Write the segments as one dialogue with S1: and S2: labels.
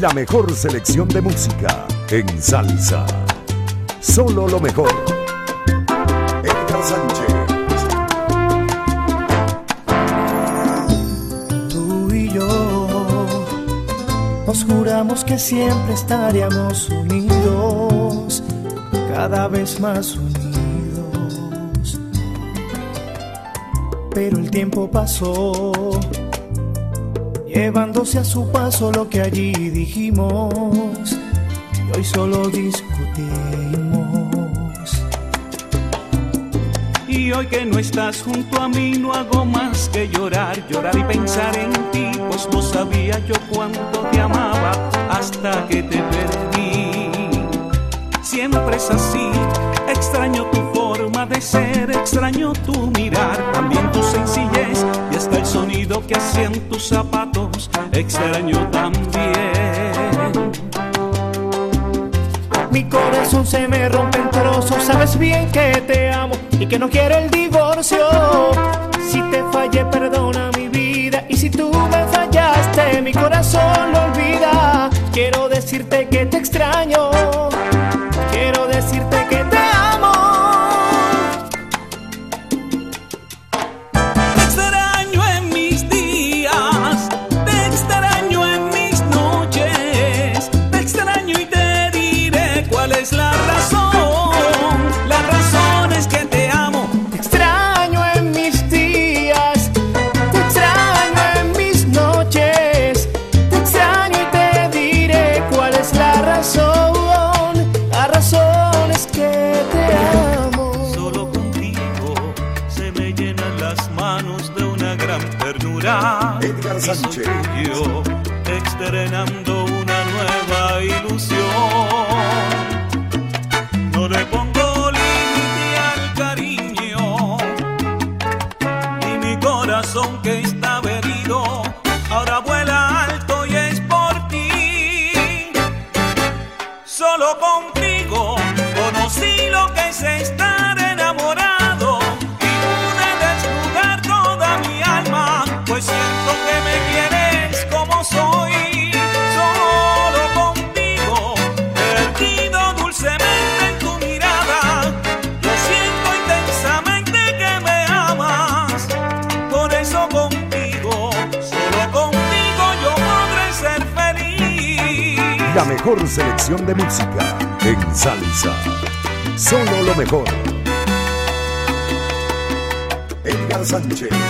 S1: La mejor selección de música en salsa. Solo lo mejor. Edgar Sánchez.
S2: Tú y yo nos juramos que siempre estaríamos unidos, cada vez más unidos. Pero el tiempo pasó llevándose a su paso lo que allí dijimos y hoy solo discutimos.
S3: Y hoy que no estás junto a mí no hago más que llorar, llorar y pensar en ti, pues no sabía yo cuánto te amaba hasta que te perdí. Siempre es así, extraño tu de ser, extraño tu mirar, también tu sencillez y hasta el sonido que hacían tus zapatos, extraño también.
S2: Mi corazón se me rompe en trozos, sabes bien que te amo y que no quiero el divorcio. Si te fallé, perdona mi vida y si tú me fallaste, mi corazón lo olvida. Quiero decirte que te extraño, quiero decirte que te
S3: manos de una gran ternura.
S1: Edgar
S3: Y soy
S1: Sánchez.
S3: tuyo, estrenando una nueva ilusión.
S1: Mejor selección de música en salsa. Solo lo mejor. Edgar Sánchez.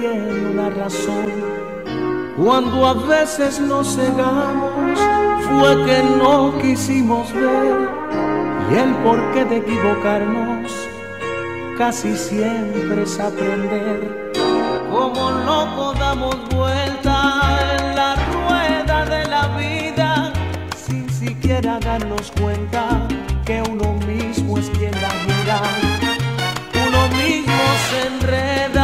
S4: tiene una razón. Cuando a veces nos cegamos, fue que no quisimos ver. Y el porqué de equivocarnos casi siempre es aprender. Como loco damos vuelta en la rueda de la vida, sin siquiera darnos cuenta que uno mismo es quien la gira. Uno mismo se enreda.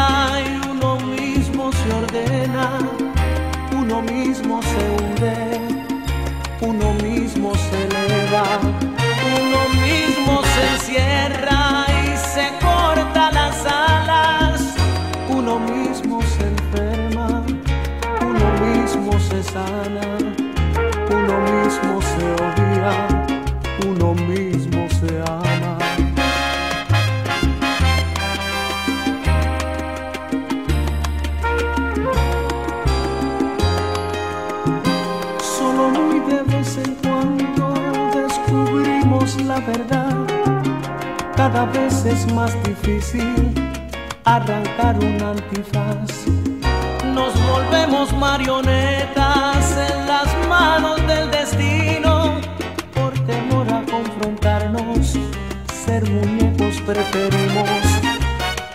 S4: uno mismo se odia, uno mismo se ama. Solo muy de vez en cuando descubrimos la verdad, cada vez es más difícil arrancar un antifaz. Nos volvemos marionetas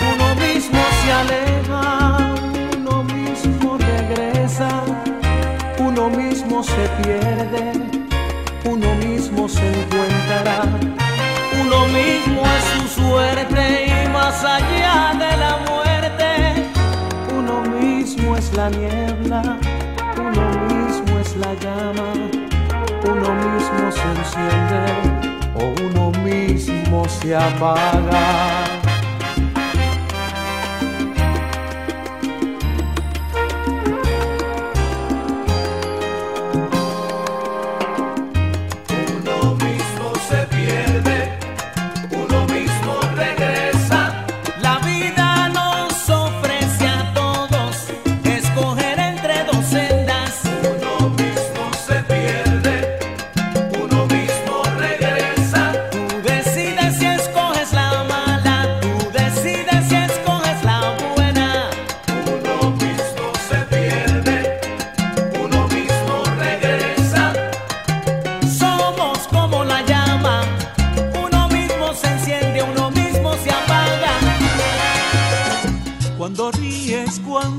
S4: uno mismo se aleja, uno mismo regresa, uno mismo se pierde, uno mismo se encuentra, uno mismo es su suerte y más allá de la muerte, uno mismo es la niebla, uno mismo es la llama, uno mismo se enciende o uno
S3: mismo se apaga.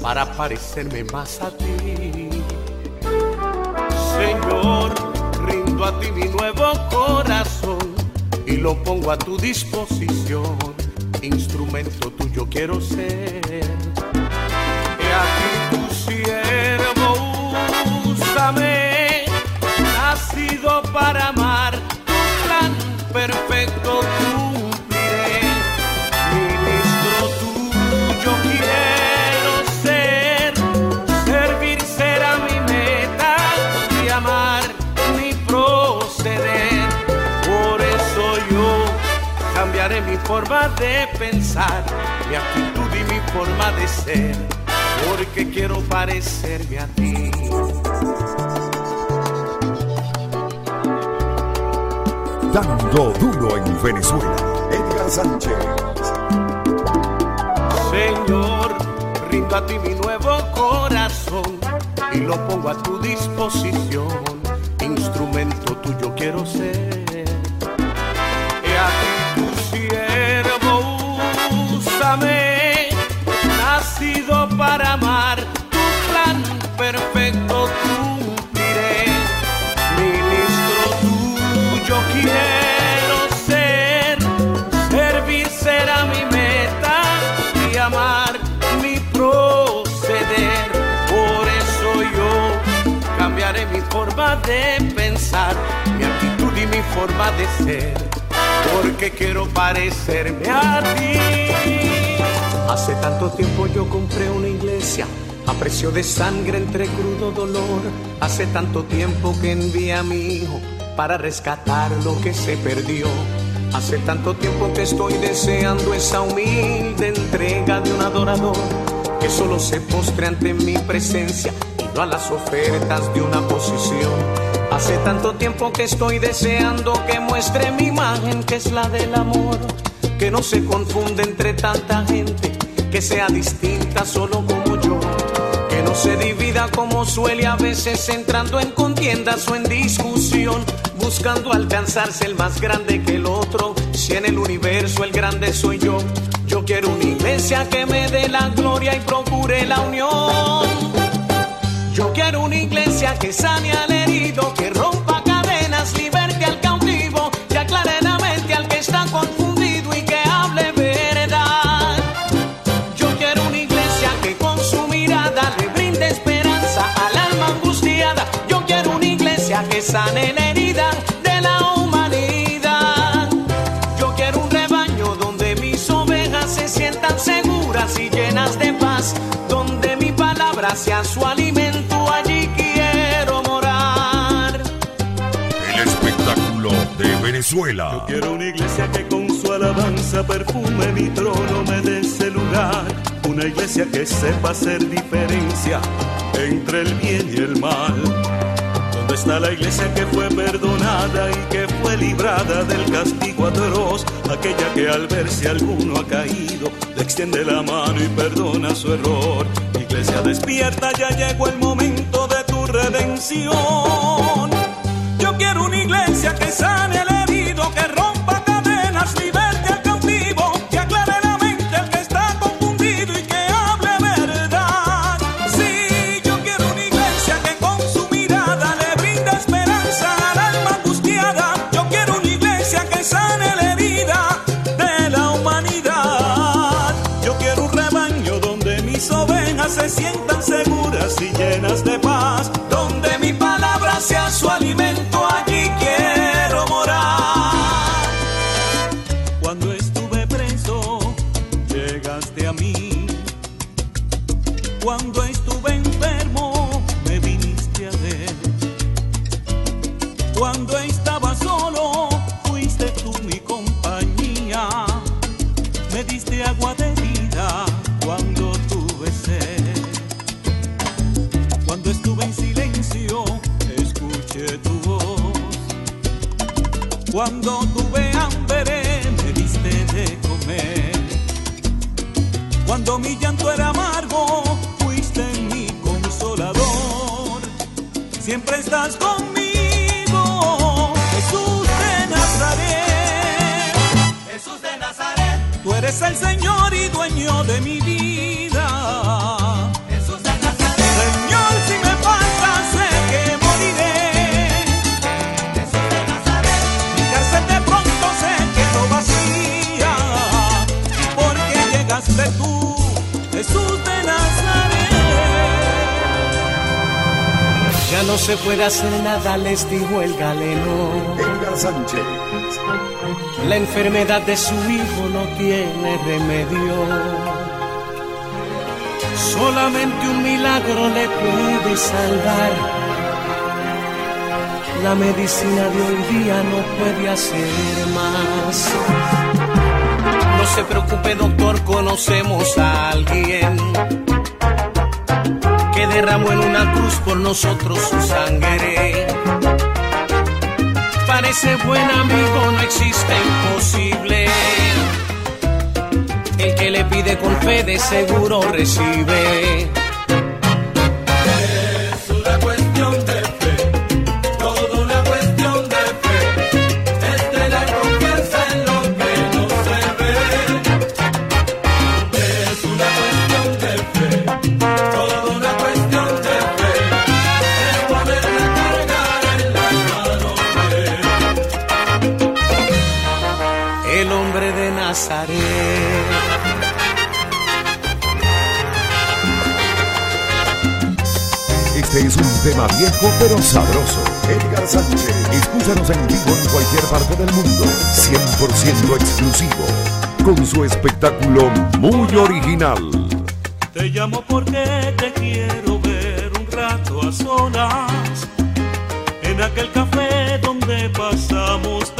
S4: para parecerme más a ti. Señor, rindo a ti mi nuevo corazón y lo pongo a tu disposición. Instrumento tuyo quiero ser. Y a ti tu siervo, úsame, nacido para amar forma de pensar, mi actitud y mi forma de ser, porque quiero parecerme a ti.
S1: Dando duro en Venezuela, Edgar Sánchez.
S4: Señor, rindo a ti mi nuevo corazón y lo pongo a tu disposición. Instrumento tuyo quiero ser para amar, tu plan perfecto cumpliré. Ministro tuyo quiero ser, servir será mi meta y amar mi proceder. Por eso yo cambiaré mi forma de pensar, mi actitud y mi forma de ser porque quiero parecerme a ti. Hace tanto tiempo yo compré una iglesia a precio de sangre entre crudo dolor. Hace tanto tiempo que envié a mi hijo para rescatar lo que se perdió. Hace tanto tiempo que estoy deseando esa humilde entrega de un adorador que solo se postre ante mi presencia y no a las ofertas de una posición. Hace tanto tiempo que estoy deseando que muestre mi imagen, que es la del amor, que no se confunde entre tanta gente, que sea distinta solo como yo, que no no se divida como suele a veces entrando en contiendas o en discusión, buscando alcanzarse el más grande que el otro. Si en el universo el grande soy yo, yo quiero una iglesia que me dé la gloria y procure la unión. Yo quiero una iglesia que sane al herido, que rompa que sane la herida de la humanidad. Yo quiero un rebaño donde mis ovejas se sientan seguras y llenas de paz, donde mi palabra sea su alimento, allí quiero morar.
S1: El espectáculo de Venezuela.
S3: Quiero una iglesia que con su alabanza perfume mi trono, me dé ese lugar. Una iglesia que sepa hacer diferencia entre el bien y el mal. ¿Dónde está la iglesia que fue perdonada y que fue librada del castigo atroz? Aquella que al ver si alguno ha caído, le extiende la mano y perdona su error. Iglesia despierta, ya llegó el momento de tu redención. Yo quiero una iglesia que sane al
S4: hacer nada, les dijo el galeno.
S1: Edgar Sánchez.
S4: La enfermedad de su hijo no tiene remedio. Solamente un milagro le puede salvar. La medicina de hoy día no puede hacer más. No se preocupe, doctor, conocemos a alguien derramó en una cruz por nosotros su sangre. Parece buen amigo, no existe imposible. El que le pide con fe de seguro recibe.
S1: Viejo pero sabroso. Edgar Sánchez. Escúchanos en vivo en cualquier parte del mundo. 100% exclusivo. Con su espectáculo muy original.
S3: Te llamo porque te quiero ver un rato a solas en aquel café donde pasamos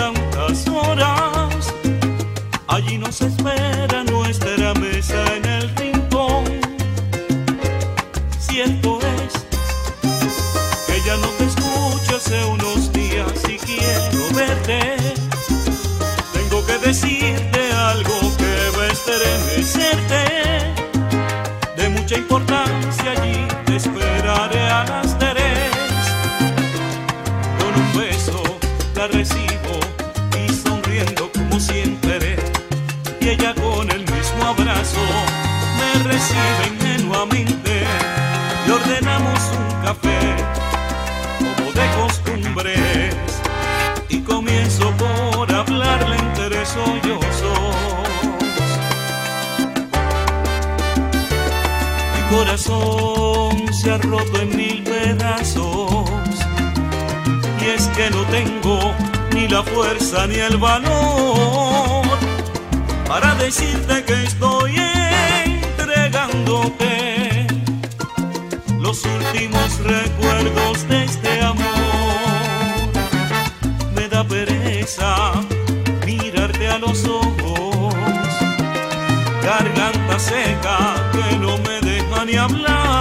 S3: decirte que estoy entregándote los últimos recuerdos de este amor. Me da pereza mirarte a los ojos, garganta seca que no me deja ni hablar.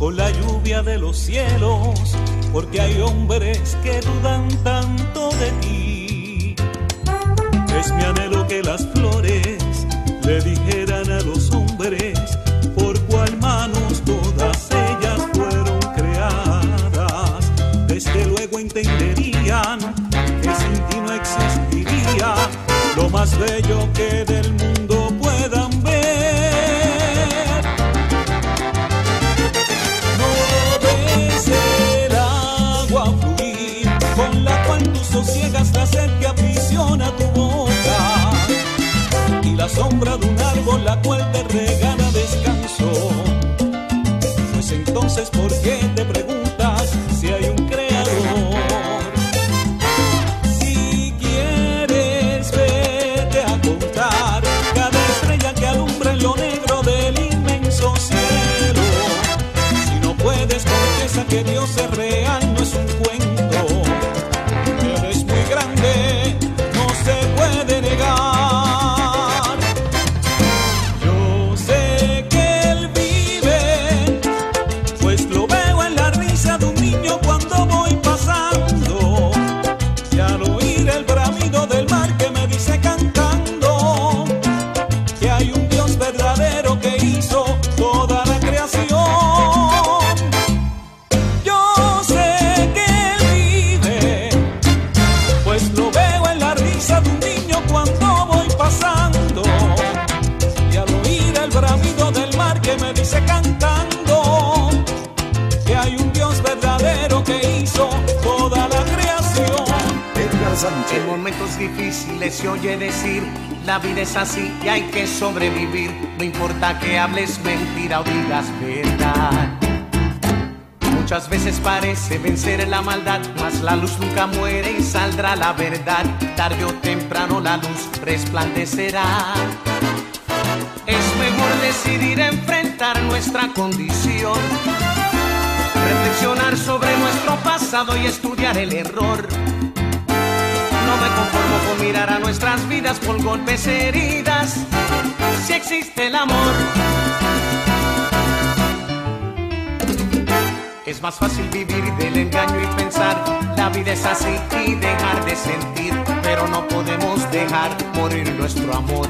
S3: Con la lluvia de los cielos, porque hay hombres que dudan tanto que Dios es es
S4: así y hay que sobrevivir. No importa que hables mentira o digas verdad. Muchas veces parece vencer la maldad, mas la luz nunca muere y saldrá la verdad. Tarde o temprano la luz resplandecerá. Es mejor decidir enfrentar nuestra condición, reflexionar sobre nuestro pasado y estudiar el error. Conformo con mirar a nuestras vidas con golpes heridas. Si existe el amor, es más fácil vivir del engaño y pensar la vida es así y dejar de sentir, pero no podemos dejar morir nuestro amor.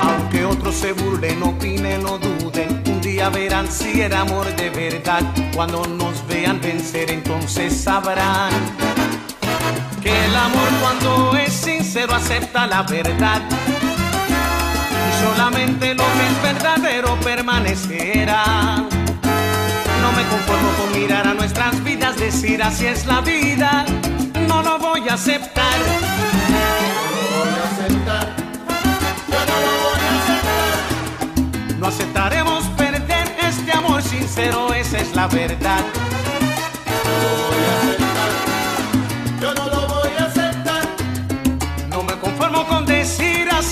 S4: Aunque otros se burlen, opinen o duden, un día verán si era amor de verdad. Cuando nos vean vencer, entonces sabrán el amor cuando es sincero acepta la verdad. Y solamente lo que es verdadero permanecerá. No me conformo con mirar a nuestras vidas, decir así es la vida. No lo voy a aceptar. No aceptaremos perder este amor sincero, esa es la verdad.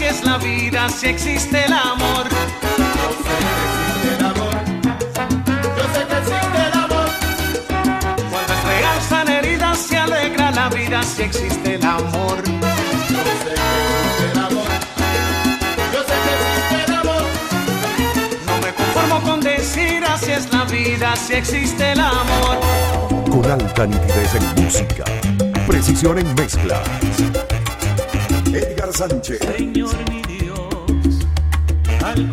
S4: Así es la vida, si existe el amor. Cuando es real san heridas, se alegra la vida, si existe el amor. No me conformo con decir así es la vida, si existe el amor.
S1: Con alta nitidez en música, precisión en mezclas. Sánchez.
S3: Señor mi Dios, al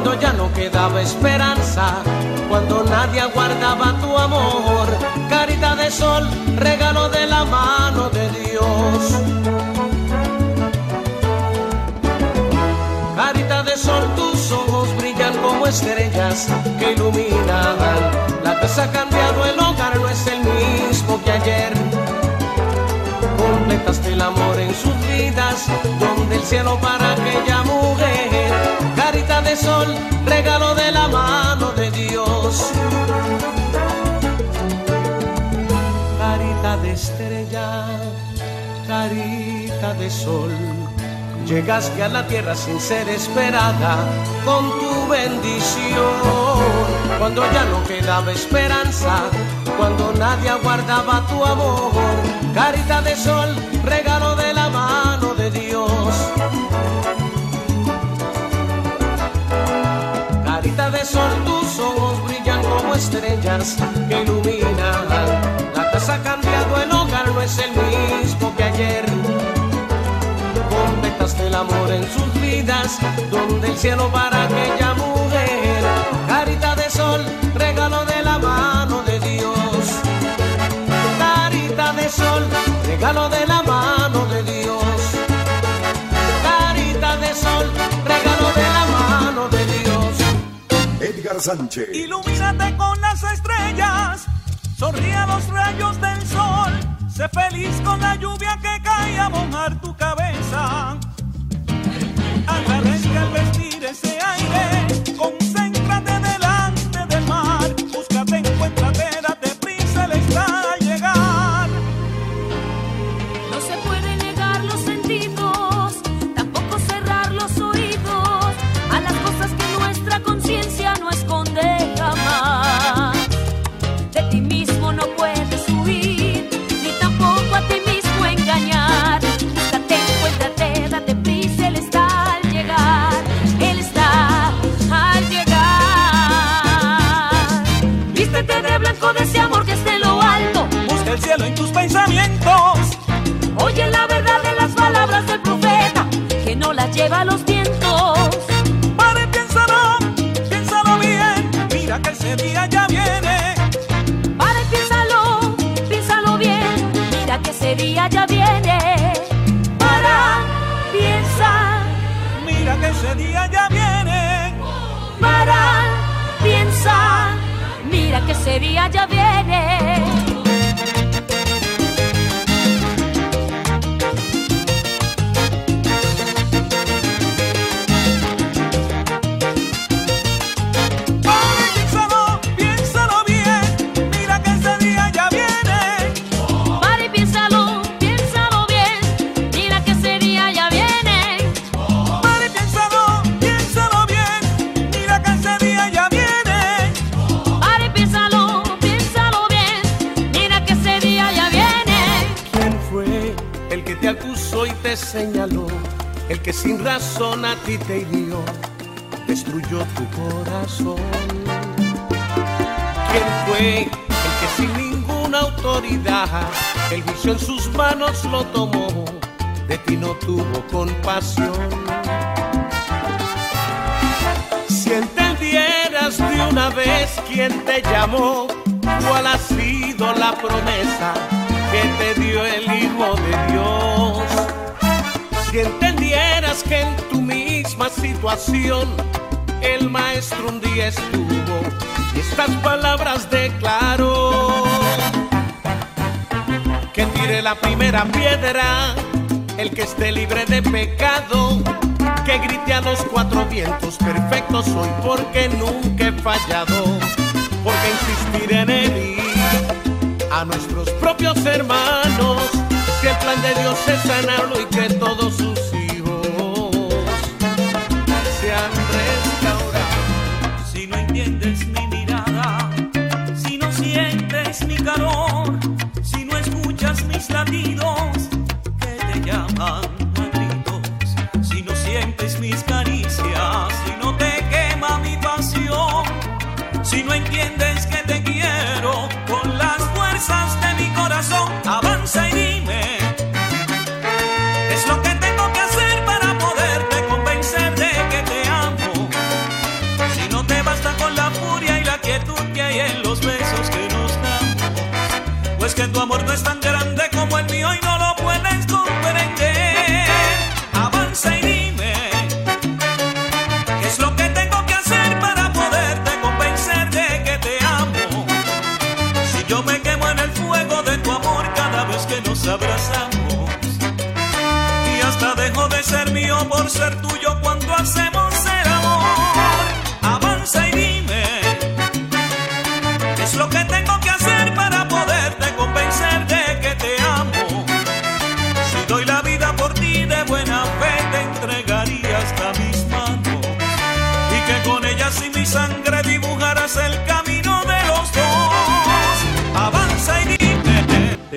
S4: Cuando ya no quedaba esperanza, cuando nadie aguardaba tu amor. Carita de sol, regalo de la mano de Dios. Carita de sol, tus ojos brillan como estrellas que iluminan. La casa ha cambiado, el hogar no es el mismo que ayer completaste el amor en sus vidas, donde el cielo para aquella mujer, carita de sol, regalo de la mano de Dios. Carita de estrella, carita de sol, llegaste a la tierra sin ser esperada con tu bendición. Cuando ya no quedaba esperanza, cuando nadie aguardaba tu amor, carita de sol, regalo sol, tus ojos brillan como estrellas que iluminan. La casa ha cambiado, el hogar no es el mismo que ayer completaste el amor en sus vidas, donde el cielo para aquella mujer, carita de sol, regalo de la mano de Dios. Carita de sol, regalo de la
S1: Sánchez.
S3: Ilumínate con las estrellas, sonríe a los rayos del sol, sé feliz con la lluvia que cae a mojar tu cabeza. Agradezca al vestir ese aire, concéntrate
S5: lleva los vientos.
S3: Para y piénsalo, piénsalo bien, mira que ese día ya viene.
S5: Para y piénsalo, piénsalo bien, mira que ese día ya viene. Para, piensa,
S3: Mira que ese día ya viene.
S5: para, piensa, mira que ese día ya viene.
S4: Sin razón a ti te hirió, destruyó tu corazón. ¿Quién fue el que sin ninguna autoridad el juicio en sus manos lo tomó? De ti no tuvo compasión. Si entendieras de una vez quién te llamó, cuál ha sido la promesa que te dio el Hijo de Dios. Si que en tu misma situación el maestro un día estuvo y estas palabras declaró. Que tire la primera piedra el que esté libre de pecado. Que grite a los cuatro vientos, perfecto soy porque nunca he fallado. Porque insistir en herir a nuestros propios hermanos, si el plan de Dios es sanarlo y que todos sus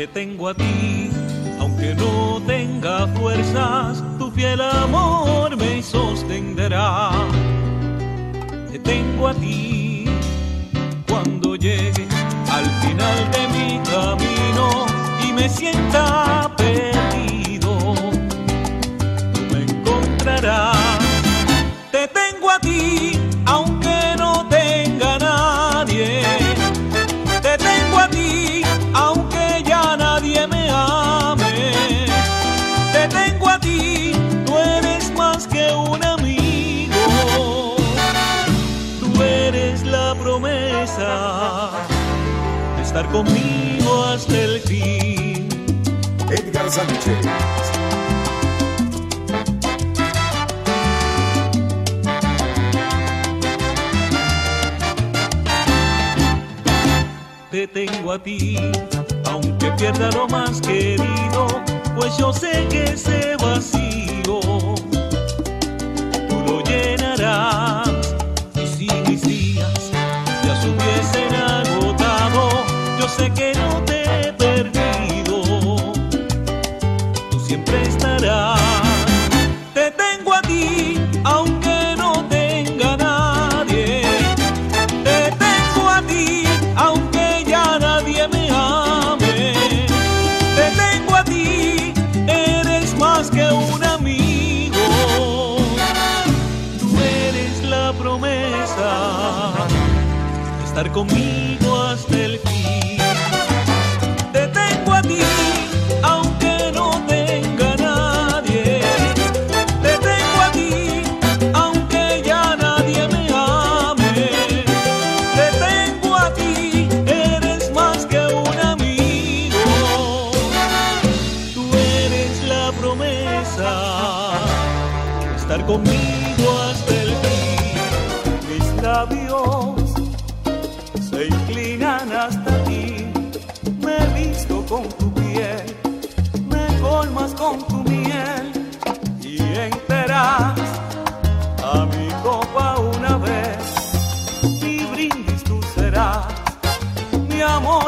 S3: te tengo a ti, aunque no tenga fuerzas, tu fiel amor me sostendrá. Te tengo a ti cuando llegue al final de mi camino y me sienta conmigo hasta el fin.
S1: Edgar Sánchez.
S3: te tengo a ti, aunque pierda lo más querido, pues yo sé que ese vacío hasta el fin. Te tengo a ti, aunque no tenga nadie. Te tengo a ti, aunque ya nadie me ame. Te tengo a ti, eres más que un amigo. Tú eres la promesa de estar conmigo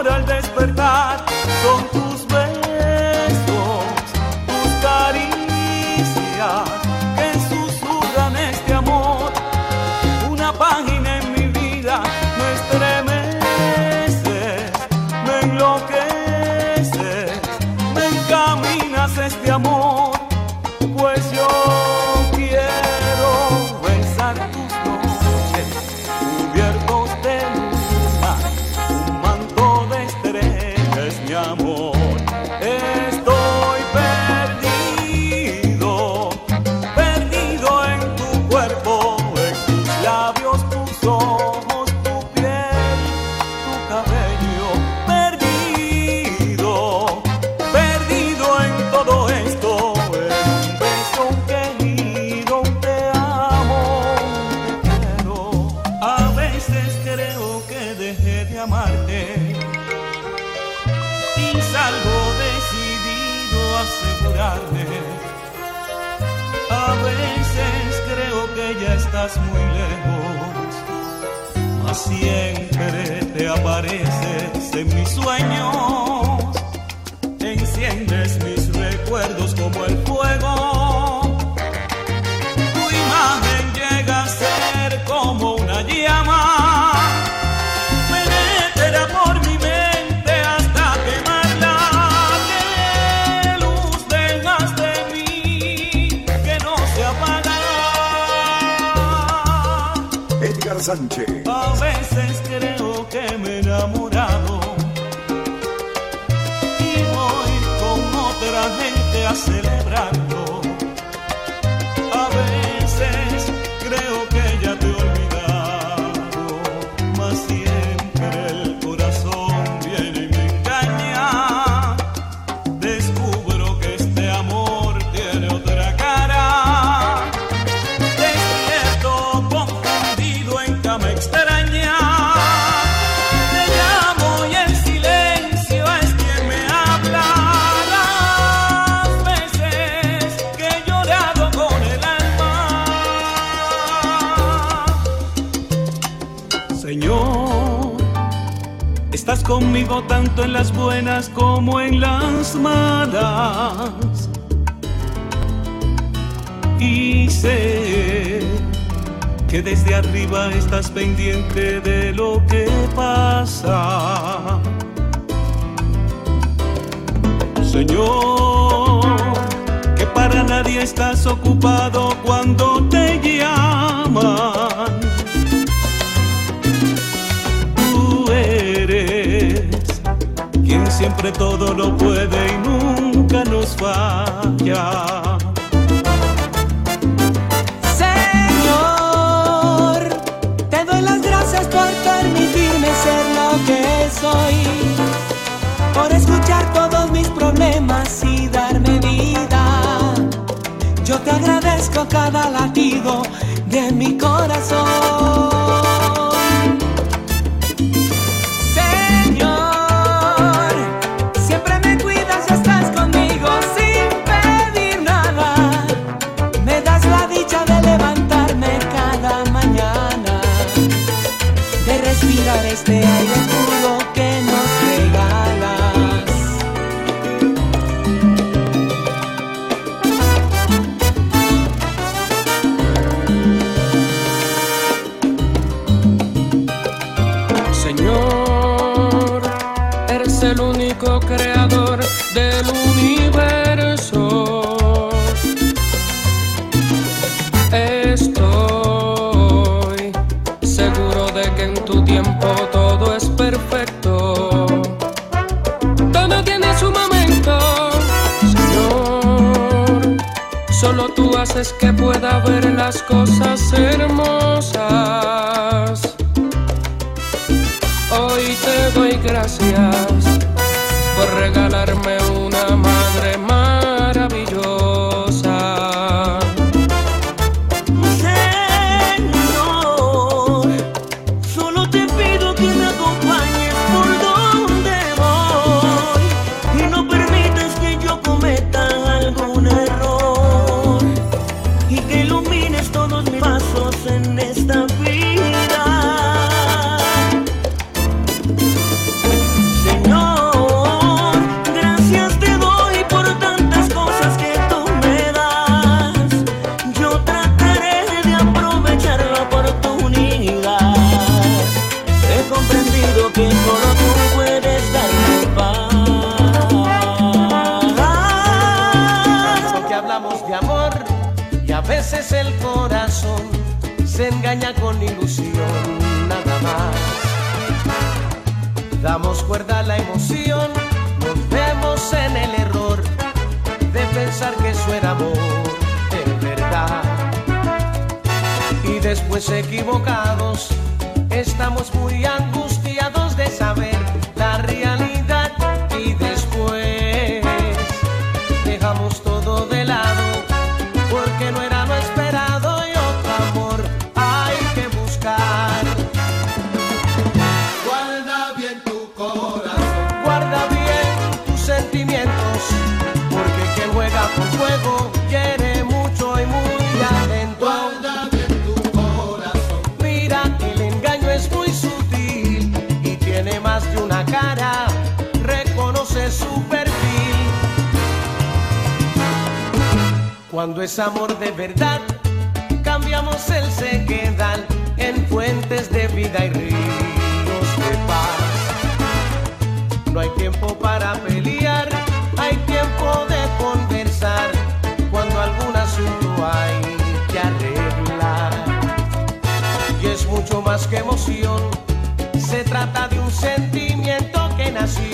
S3: mi amor
S1: Sánchez.
S3: conmigo tanto en las buenas como en las malas. Y sé que desde arriba estás pendiente de lo que pasa. Señor, que para nadie estás ocupado cuando te llamas. siempre todo lo puede y nunca nos falla.
S6: Señor, te doy las gracias por permitirme ser lo que soy, por escuchar todos mis problemas y darme vida. Yo te agradezco cada latido de mi corazón. este aire. veces que
S4: pueda ver las cosas.
S7: ¿eh? veces el corazón se engaña con ilusión, nada más. Damos cuerda a la emoción, nos vemos en el error de pensar que eso era amor de verdad. Y después equivocados, estamos muy angustiados de saber
S4: Cuando es amor de verdad, cambiamos el sequedal en fuentes de vida y ríos de paz. No hay tiempo para pelear, hay tiempo de conversar cuando algún asunto hay que arreglar. Y es mucho más que emoción, se trata de un sentimiento que nació.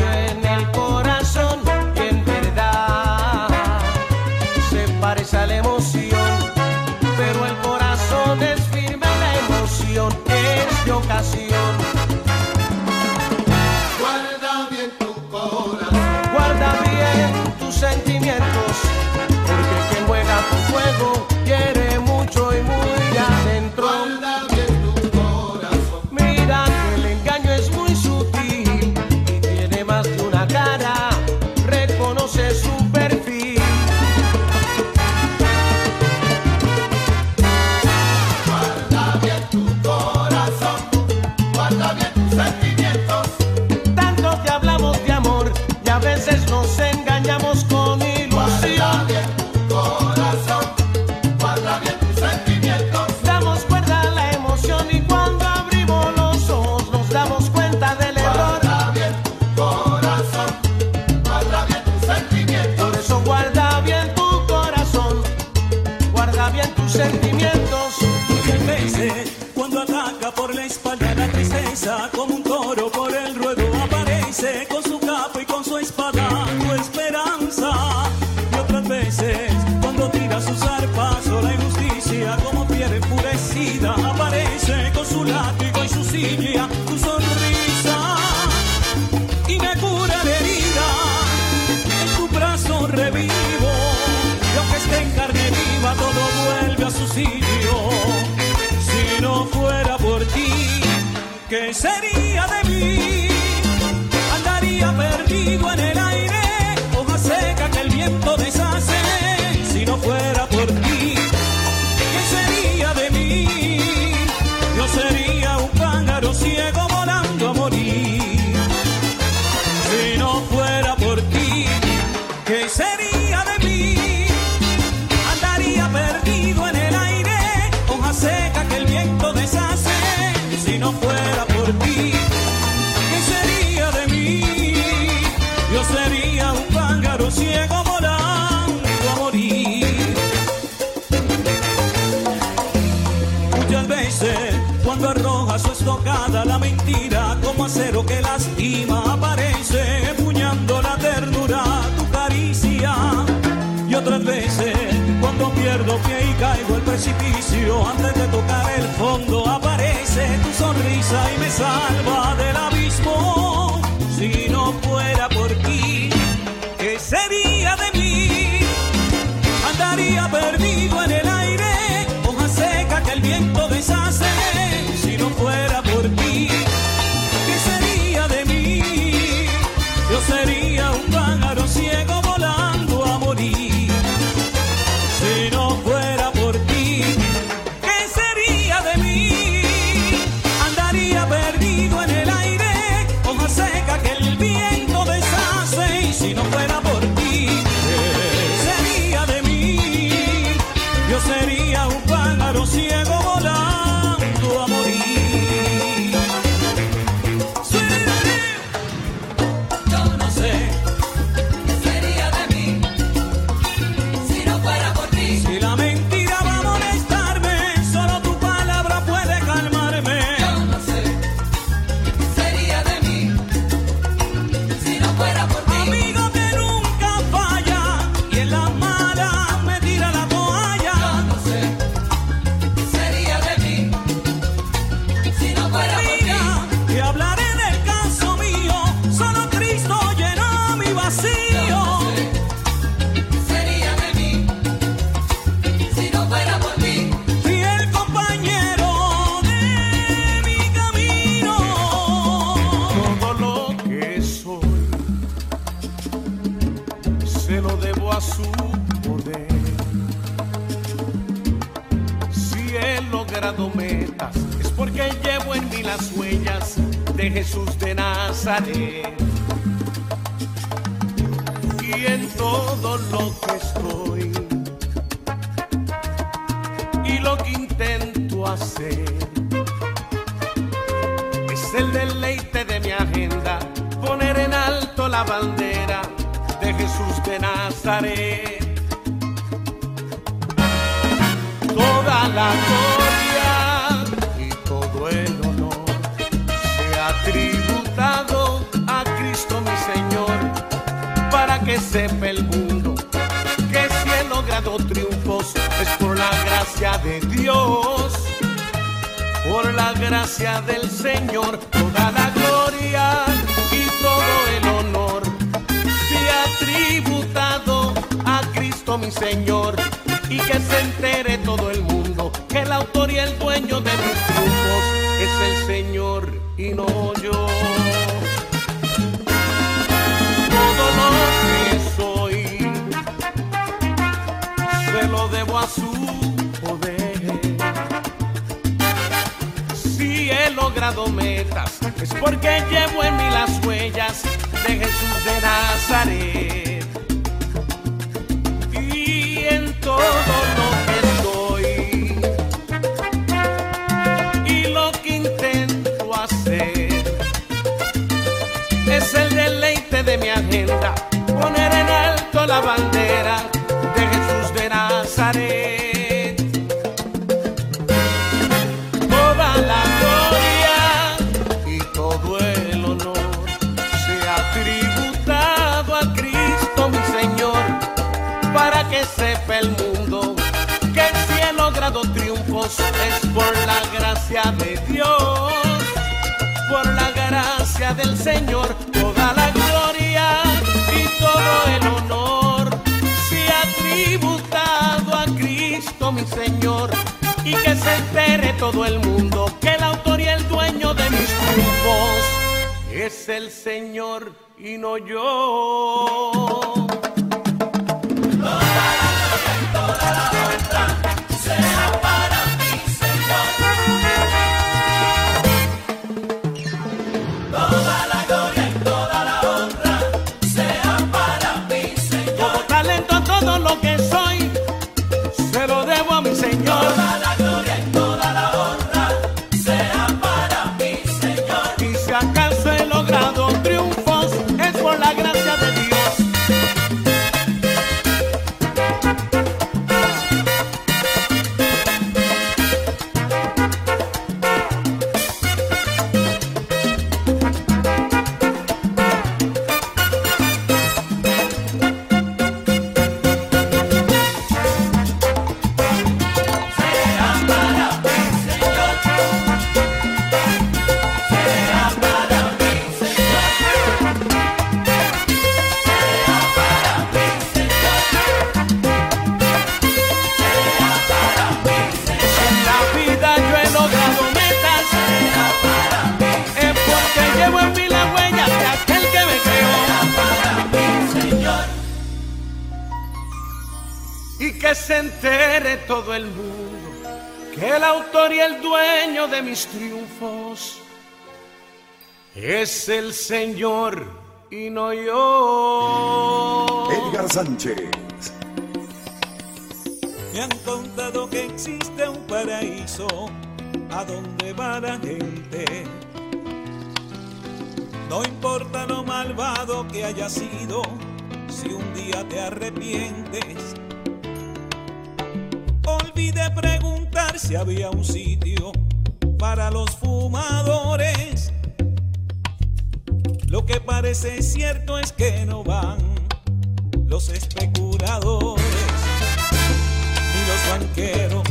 S4: Cuando
S3: arroja su estocada la mentira, como acero que lastima, aparece empuñando la ternura, tu caricia. Y otras veces, cuando pierdo pie y caigo el precipicio, antes de tocar el fondo, aparece tu sonrisa y me salva del abismo. Si no fuera por
S4: debo a su poder. Si he logrado metas, es porque llevo en mí las huellas de Jesús de Nazaret. Y en todo lo que estoy y lo que intento hacer es el deleite de mi agenda, poner en alto la bandera de Nazaret. Toda la gloria y todo el honor sea tributado a Cristo mi Señor, para que sepa el mundo que si he logrado triunfos es por la gracia de Dios, por la gracia del Señor, toda la gloria Mi Señor y que se entere todo el mundo que el autor y el dueño de mis triunfos es el Señor y no yo. Todo lo que soy se lo debo a su poder. Si he logrado metas es porque llevo en mí las huellas de Jesús de Nazaret. El mundo que si he logrado triunfos es por la gracia de Dios por la gracia del Señor, toda la gloria y todo el honor sea tributado a Cristo mi Señor y que se entere todo el mundo que el autor y el dueño de mis triunfos es el Señor y no yo. Todo es el Señor y no yo.
S1: Edgar Sánchez.
S3: Me han contado que existe un paraíso a donde va la gente. No importa lo malvado que haya sido, si un día te arrepientes. Olvidé preguntar si había un sitio para los fumadores. Lo que parece cierto es que no van los especuladores ni los banqueros,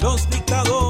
S3: los dictadores,